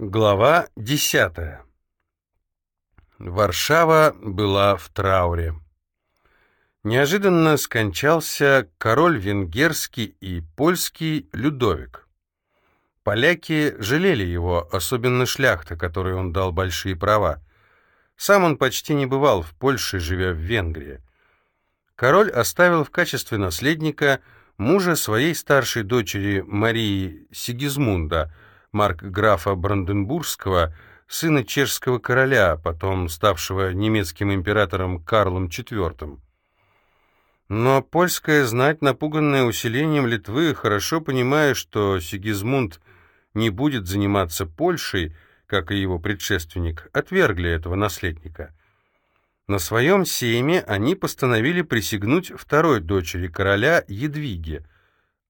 Глава десятая. Варшава была в трауре. Неожиданно скончался король венгерский и польский Людовик. Поляки жалели его, особенно шляхта, которой он дал большие права. Сам он почти не бывал в Польше, живя в Венгрии. Король оставил в качестве наследника мужа своей старшей дочери Марии Сигизмунда – маркграфа Бранденбургского, сына чешского короля, потом ставшего немецким императором Карлом IV. Но польская знать, напуганная усилением Литвы, хорошо понимая, что Сигизмунд не будет заниматься Польшей, как и его предшественник, отвергли этого наследника. На своем сейме они постановили присягнуть второй дочери короля Едвиге –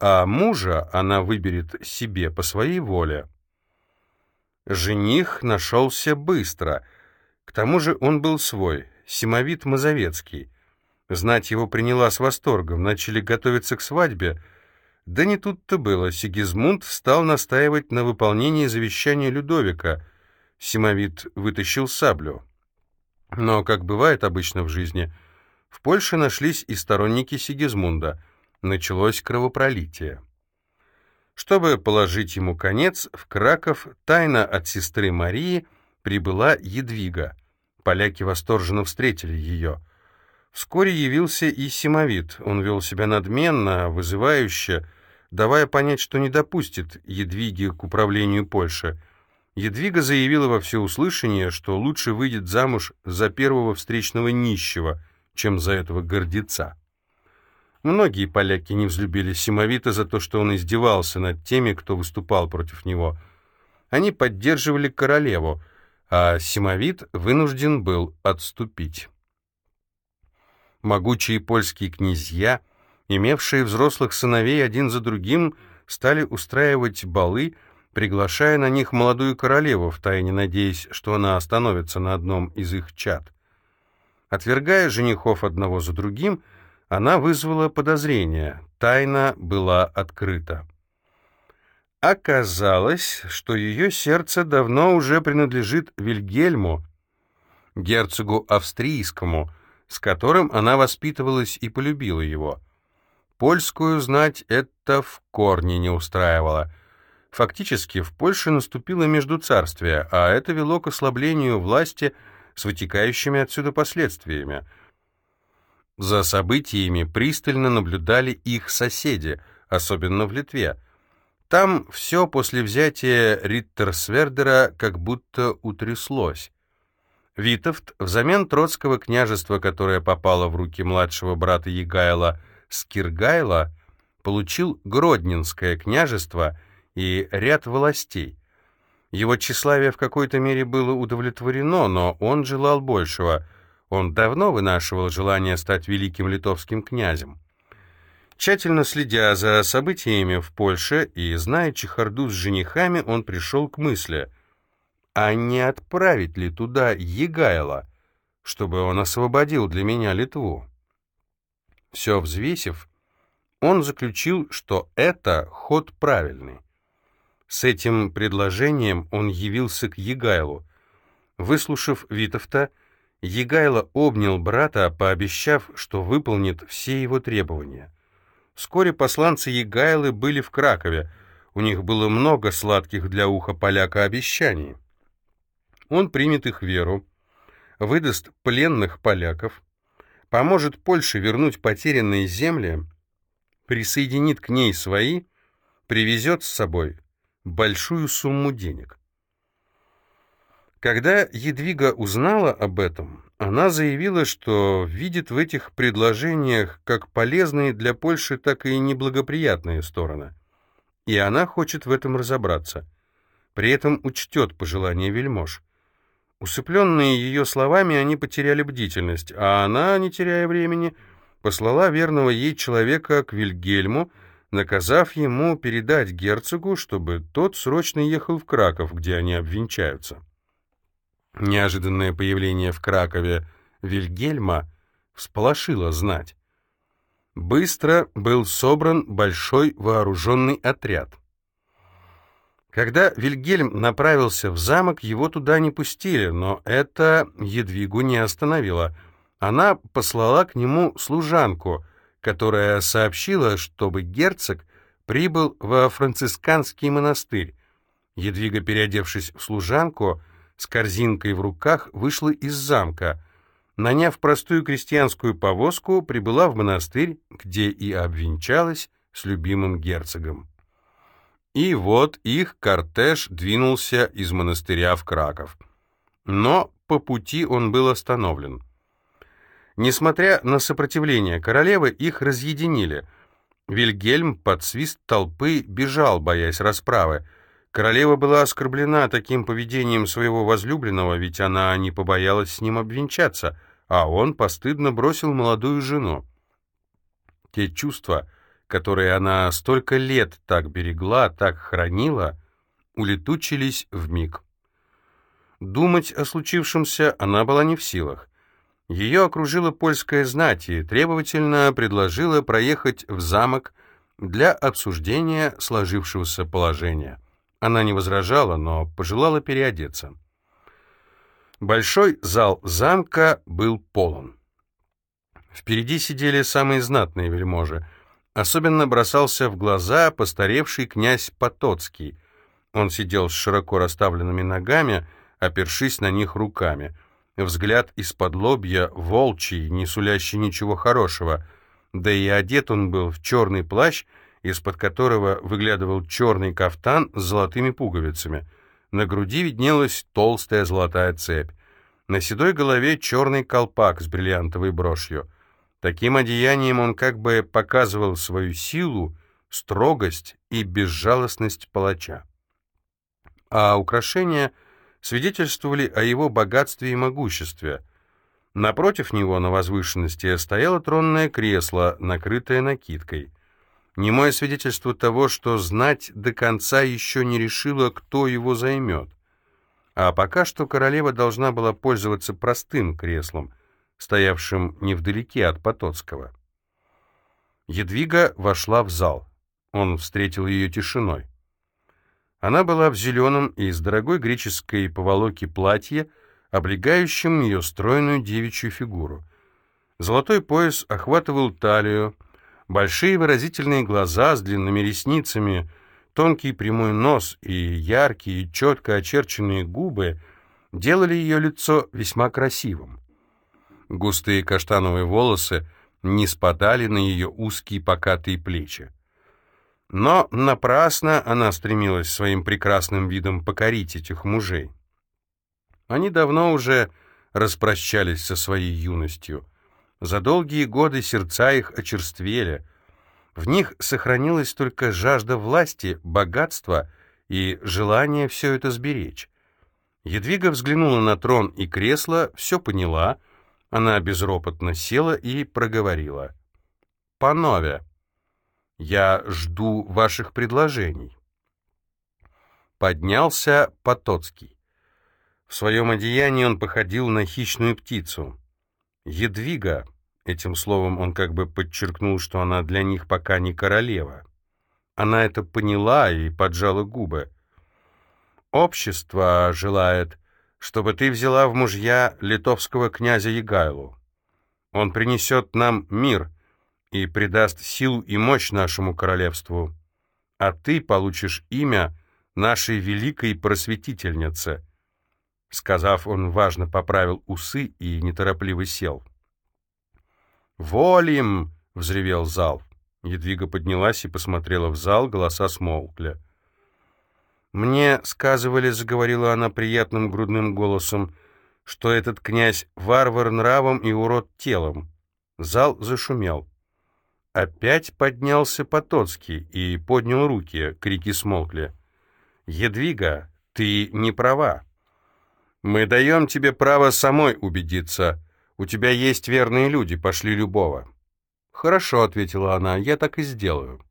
а мужа она выберет себе по своей воле. Жених нашелся быстро. К тому же он был свой, Симовит Мазовецкий. Знать его приняла с восторгом, начали готовиться к свадьбе. Да не тут-то было, Сигизмунд стал настаивать на выполнении завещания Людовика. Симовит вытащил саблю. Но, как бывает обычно в жизни, в Польше нашлись и сторонники Сигизмунда — началось кровопролитие. Чтобы положить ему конец, в Краков тайно от сестры Марии прибыла Едвига. Поляки восторженно встретили ее. Вскоре явился и Симовит. Он вел себя надменно, вызывающе, давая понять, что не допустит Едвиги к управлению Польши. Едвига заявила во всеуслышание, что лучше выйдет замуж за первого встречного нищего, чем за этого гордеца. Многие поляки не взлюбили Симовита за то, что он издевался над теми, кто выступал против него. Они поддерживали королеву, а Симовит вынужден был отступить. Могучие польские князья, имевшие взрослых сыновей один за другим, стали устраивать балы, приглашая на них молодую королеву, втайне надеясь, что она остановится на одном из их чад. Отвергая женихов одного за другим, она вызвала подозрение, тайна была открыта. Оказалось, что ее сердце давно уже принадлежит Вильгельму, герцогу австрийскому, с которым она воспитывалась и полюбила его. Польскую знать это в корне не устраивало. Фактически в Польше наступило междуцарствие, а это вело к ослаблению власти с вытекающими отсюда последствиями — за событиями пристально наблюдали их соседи, особенно в Литве. Там все после взятия Риттерсвердера как будто утряслось. Витовт взамен Троцкого княжества, которое попало в руки младшего брата Егайла Скиргайла, получил Гродненское княжество и ряд властей. Его тщеславие в какой-то мере было удовлетворено, но он желал большего — он давно вынашивал желание стать великим литовским князем. Тщательно следя за событиями в Польше и зная чехарду с женихами, он пришел к мысли, а не отправить ли туда Егайла, чтобы он освободил для меня Литву? Все взвесив, он заключил, что это ход правильный. С этим предложением он явился к Егайлу. Выслушав Витовта, Егайло обнял брата, пообещав, что выполнит все его требования. Вскоре посланцы Егайлы были в Кракове. У них было много сладких для уха поляка обещаний. Он примет их веру, выдаст пленных поляков, поможет Польше вернуть потерянные земли, присоединит к ней свои, привезет с собой большую сумму денег. Когда Едвига узнала об этом, она заявила, что видит в этих предложениях как полезные для Польши, так и неблагоприятные стороны. И она хочет в этом разобраться. При этом учтет пожелания вельмож. Усыпленные ее словами, они потеряли бдительность, а она, не теряя времени, послала верного ей человека к Вильгельму, наказав ему передать герцогу, чтобы тот срочно ехал в Краков, где они обвенчаются. Неожиданное появление в Кракове Вильгельма всполошило знать. Быстро был собран большой вооруженный отряд. Когда Вильгельм направился в замок, его туда не пустили, но это Едвигу не остановило. Она послала к нему служанку, которая сообщила, чтобы герцог прибыл во францисканский монастырь. Едвига, переодевшись в служанку, с корзинкой в руках, вышла из замка. Наняв простую крестьянскую повозку, прибыла в монастырь, где и обвенчалась с любимым герцогом. И вот их кортеж двинулся из монастыря в Краков. Но по пути он был остановлен. Несмотря на сопротивление королевы, их разъединили. Вильгельм под свист толпы бежал, боясь расправы. Королева была оскорблена таким поведением своего возлюбленного, ведь она не побоялась с ним обвенчаться, а он постыдно бросил молодую жену. Те чувства, которые она столько лет так берегла, так хранила, улетучились в миг. Думать о случившемся она была не в силах. Ее окружила польская знать и требовательно предложила проехать в замок для обсуждения сложившегося положения. Она не возражала, но пожелала переодеться. Большой зал замка был полон. Впереди сидели самые знатные вельможи. Особенно бросался в глаза постаревший князь Потоцкий. Он сидел с широко расставленными ногами, опершись на них руками. Взгляд из-под лобья волчий, не сулящий ничего хорошего. Да и одет он был в черный плащ из-под которого выглядывал черный кафтан с золотыми пуговицами. На груди виднелась толстая золотая цепь. На седой голове черный колпак с бриллиантовой брошью. Таким одеянием он как бы показывал свою силу, строгость и безжалостность палача. А украшения свидетельствовали о его богатстве и могуществе. Напротив него на возвышенности стояло тронное кресло, накрытое накидкой. Немое свидетельство того, что знать до конца еще не решила, кто его займет. А пока что королева должна была пользоваться простым креслом, стоявшим невдалеке от Потоцкого. Едвига вошла в зал. Он встретил ее тишиной. Она была в зеленом и из дорогой греческой поволоки платье, облегающем ее стройную девичью фигуру. Золотой пояс охватывал талию, Большие выразительные глаза с длинными ресницами, тонкий прямой нос и яркие, четко очерченные губы делали ее лицо весьма красивым. Густые каштановые волосы не спадали на ее узкие покатые плечи. Но напрасно она стремилась своим прекрасным видом покорить этих мужей. Они давно уже распрощались со своей юностью — за долгие годы сердца их очерствели. В них сохранилась только жажда власти, богатства и желание все это сберечь. Едвига взглянула на трон и кресло, все поняла. Она безропотно села и проговорила. «Панове, я жду ваших предложений». Поднялся Потоцкий. В своем одеянии он походил на хищную птицу. Едвига, этим словом он как бы подчеркнул, что она для них пока не королева. Она это поняла и поджала губы. Общество желает, чтобы ты взяла в мужья литовского князя Егайлу. Он принесет нам мир и придаст силу и мощь нашему королевству, а ты получишь имя нашей великой просветительницы. Сказав, он важно поправил усы и неторопливо сел. «Волим!» — взревел зал. Едвига поднялась и посмотрела в зал, голоса смолкли. «Мне сказывали, — заговорила она приятным грудным голосом, — что этот князь — варвар нравом и урод телом». Зал зашумел. Опять поднялся Потоцкий и поднял руки, крики смолкли. «Едвига, ты не права. Мы даем тебе право самой убедиться. У тебя есть верные люди, пошли любого». «Хорошо», — ответила она, — «я так и сделаю».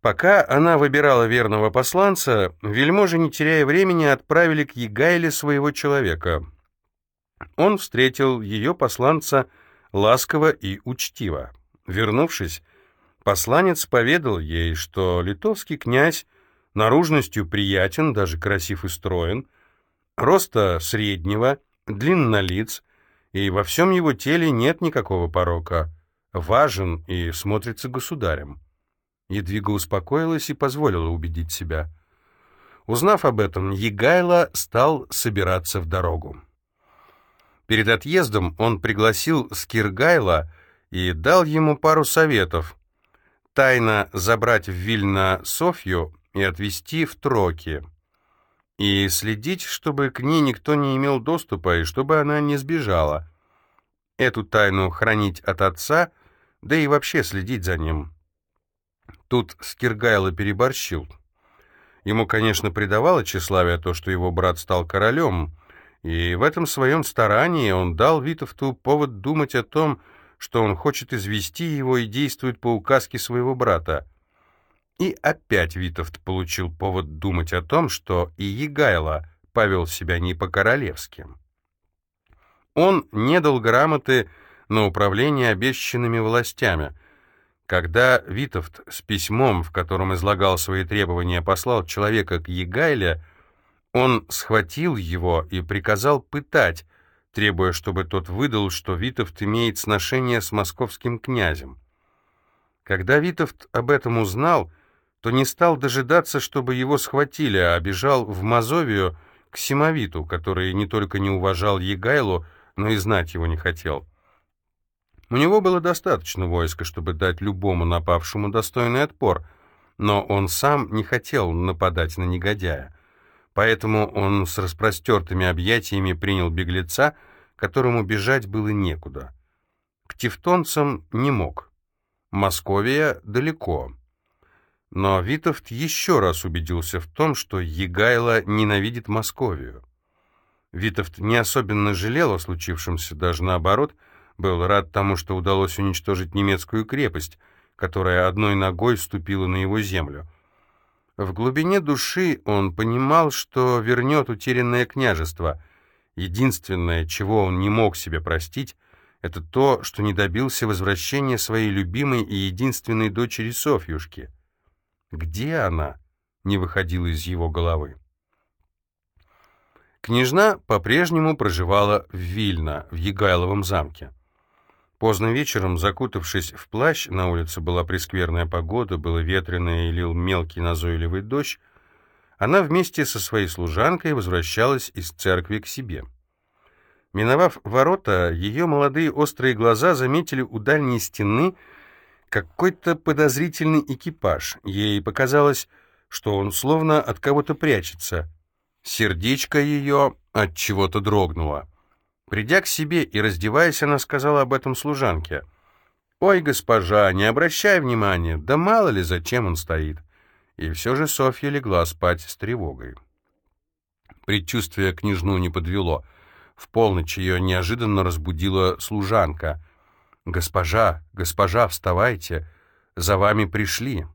Пока она выбирала верного посланца, вельможи, не теряя времени, отправили к Егайле своего человека. Он встретил ее посланца ласково и учтиво. Вернувшись, посланец поведал ей, что литовский князь наружностью приятен, даже красив и строен, роста среднего, длиннолиц, и во всем его теле нет никакого порока, важен и смотрится государем. Едвига успокоилась и позволила убедить себя. Узнав об этом, Егайло стал собираться в дорогу. Перед отъездом он пригласил Скиргайла и дал ему пару советов. Тайно забрать в Вильно Софью и отвезти в Троки. И следить, чтобы к ней никто не имел доступа и чтобы она не сбежала. Эту тайну хранить от отца, да и вообще следить за ним. Тут Скиргайло переборщил. Ему, конечно, придавало тщеславие то, что его брат стал королем, и в этом своем старании он дал Витовту повод думать о том, что он хочет извести его и действует по указке своего брата. И опять Витовт получил повод думать о том, что и Егайло повел себя не по-королевски. Он не дал грамоты на управление обещанными властями. Когда Витовт с письмом, в котором излагал свои требования, послал человека к Егайле, он схватил его и приказал пытать, требуя, чтобы тот выдал, что Витовт имеет сношение с московским князем. Когда Витовт об этом узнал, то не стал дожидаться, чтобы его схватили, а бежал в Мазовию к Симовиту, который не только не уважал Егайлу, но и знать его не хотел. У него было достаточно войска, чтобы дать любому напавшему достойный отпор, но он сам не хотел нападать на негодяя. Поэтому он с распростертыми объятиями принял беглеца, которому бежать было некуда. К тевтонцам не мог. Московия далеко. Но Витовт еще раз убедился в том, что Егайло ненавидит Московию. Витовт не особенно жалел о случившемся, даже наоборот, был рад тому, что удалось уничтожить немецкую крепость, которая одной ногой ступила на его землю. В глубине души он понимал, что вернет утерянное княжество. Единственное, чего он не мог себе простить, это то, что не добился возвращения своей любимой и единственной дочери Софьюшки. Где она? Не выходила из его головы. Княжна по-прежнему проживала в Вильно, в Егайловом замке. Поздно вечером, закутавшись в плащ, на улице была прескверная погода, было ветрено и лил мелкий назойливый дождь, она вместе со своей служанкой возвращалась из церкви к себе. Миновав ворота, ее молодые острые глаза заметили у дальней стены какой-то подозрительный экипаж. Ей показалось, что он словно от кого-то прячется. Сердечко ее от чего-то дрогнуло. Придя к себе и раздеваясь, она сказала об этом служанке. «Ой, госпожа, не обращай внимания, да мало ли, зачем он стоит». И все же Софья легла спать с тревогой. Предчувствие княжну не подвело. В полночь ее неожиданно разбудила служанка. «Госпожа, госпожа, вставайте, за вами пришли».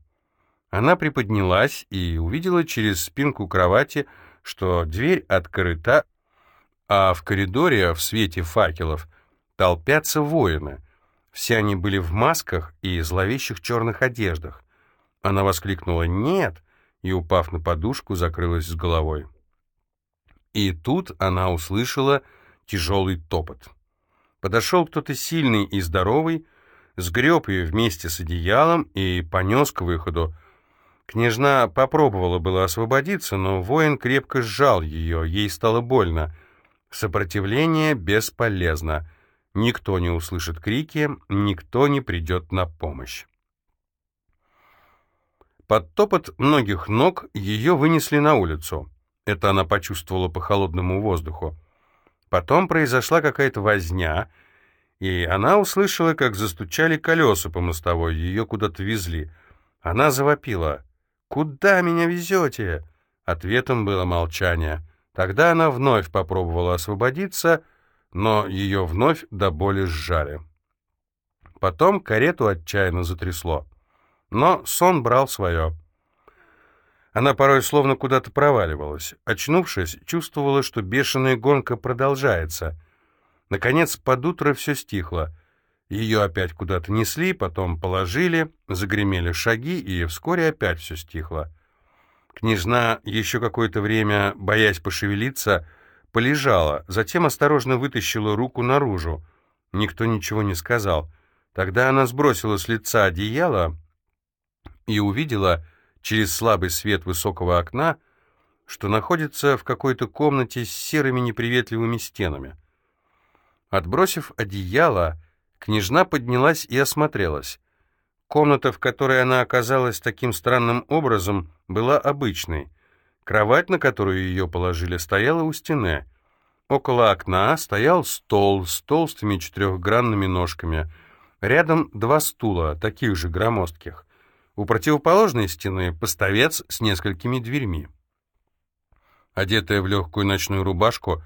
Она приподнялась и увидела через спинку кровати, что дверь открыта, а в коридоре в свете факелов толпятся воины. Все они были в масках и зловещих черных одеждах. Она воскликнула «Нет!» и, упав на подушку, закрылась с головой. И тут она услышала тяжелый топот. Подошел кто-то сильный и здоровый, сгреб ее вместе с одеялом и понес к выходу. Княжна попробовала было освободиться, но воин крепко сжал ее, ей стало больно — Сопротивление бесполезно. Никто не услышит крики, никто не придет на помощь. Под топот многих ног ее вынесли на улицу. Это она почувствовала по холодному воздуху. Потом произошла какая-то возня, и она услышала, как застучали колеса по мостовой, ее куда-то везли. Она завопила. «Куда меня везете?» Ответом было молчание. Тогда она вновь попробовала освободиться, но ее вновь до боли сжали. Потом карету отчаянно затрясло. Но сон брал свое. Она порой словно куда-то проваливалась. Очнувшись, чувствовала, что бешеная гонка продолжается. Наконец, под утро все стихло. Ее опять куда-то несли, потом положили, загремели шаги, и вскоре опять все стихло. Княжна еще какое-то время, боясь пошевелиться, полежала, затем осторожно вытащила руку наружу. Никто ничего не сказал. Тогда она сбросила с лица одеяло и увидела через слабый свет высокого окна, что находится в какой-то комнате с серыми неприветливыми стенами. Отбросив одеяло, княжна поднялась и осмотрелась. Комната, в которой она оказалась таким странным образом, была обычной. Кровать, на которую ее положили, стояла у стены. Около окна стоял стол с толстыми четырехгранными ножками. Рядом два стула, таких же громоздких. У противоположной стены поставец с несколькими дверьми. Одетая в легкую ночную рубашку,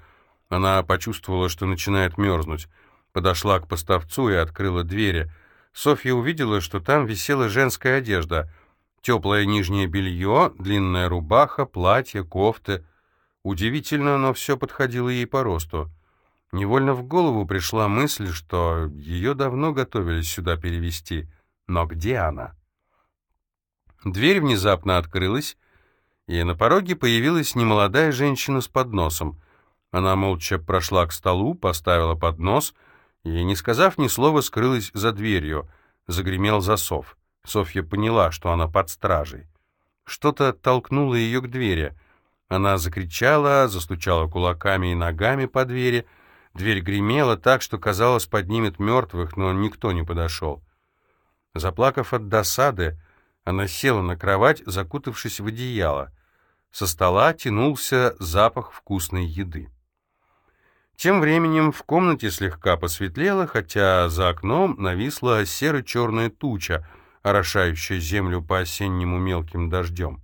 она почувствовала, что начинает мерзнуть. Подошла к поставцу и открыла двери — Софья увидела, что там висела женская одежда. Теплое нижнее белье, длинная рубаха, платье, кофты. Удивительно, но все подходило ей по росту. Невольно в голову пришла мысль, что ее давно готовились сюда перевести. Но где она? Дверь внезапно открылась, и на пороге появилась немолодая женщина с подносом. Она молча прошла к столу, поставила поднос — и, не сказав ни слова, скрылась за дверью. Загремел засов. Софья поняла, что она под стражей. Что-то толкнуло ее к двери. Она закричала, застучала кулаками и ногами по двери. Дверь гремела так, что, казалось, поднимет мертвых, но никто не подошел. Заплакав от досады, она села на кровать, закутавшись в одеяло. Со стола тянулся запах вкусной еды. Тем временем в комнате слегка посветлело, хотя за окном нависла серо-черная туча, орошающая землю по-осеннему мелким дождем.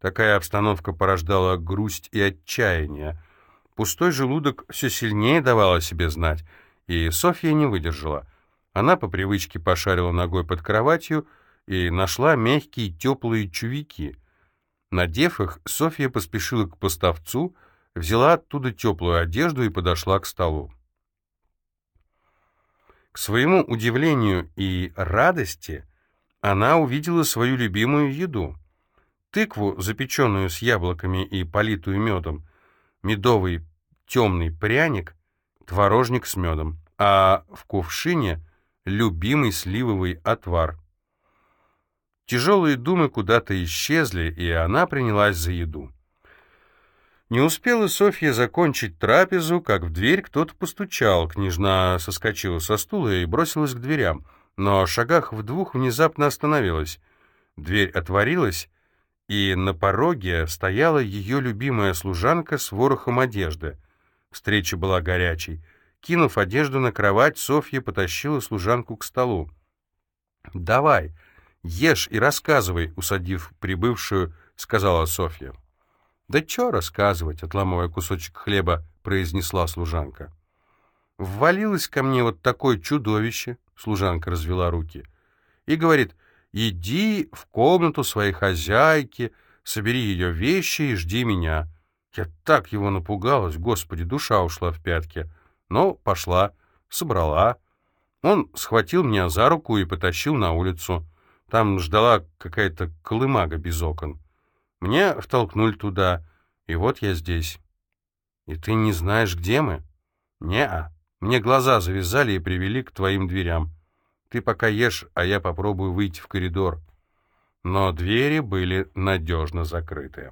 Такая обстановка порождала грусть и отчаяние. Пустой желудок все сильнее давал о себе знать, и Софья не выдержала. Она по привычке пошарила ногой под кроватью и нашла мягкие теплые чувики. Надев их, Софья поспешила к поставцу — взяла оттуда теплую одежду и подошла к столу. К своему удивлению и радости она увидела свою любимую еду. Тыкву, запеченную с яблоками и политую медом, медовый темный пряник, творожник с медом, а в кувшине любимый сливовый отвар. Тяжелые думы куда-то исчезли, и она принялась за еду. Не успела Софья закончить трапезу, как в дверь кто-то постучал. Княжна соскочила со стула и бросилась к дверям, но шагах в двух внезапно остановилась. Дверь отворилась, и на пороге стояла ее любимая служанка с ворохом одежды. Встреча была горячей. Кинув одежду на кровать, Софья потащила служанку к столу. «Давай, ешь и рассказывай», — усадив прибывшую, сказала Софья. «Да чё рассказывать?» — отламывая кусочек хлеба, произнесла служанка. «Ввалилось ко мне вот такое чудовище», — служанка развела руки, и говорит, «Иди в комнату своей хозяйки, собери ее вещи и жди меня». Я так его напугалась, господи, душа ушла в пятки. Но пошла, собрала. Он схватил меня за руку и потащил на улицу. Там ждала какая-то колымага без окон. Мне втолкнули туда, и вот я здесь. И ты не знаешь, где мы? Не-а. Мне глаза завязали и привели к твоим дверям. Ты пока ешь, а я попробую выйти в коридор. Но двери были надежно закрыты.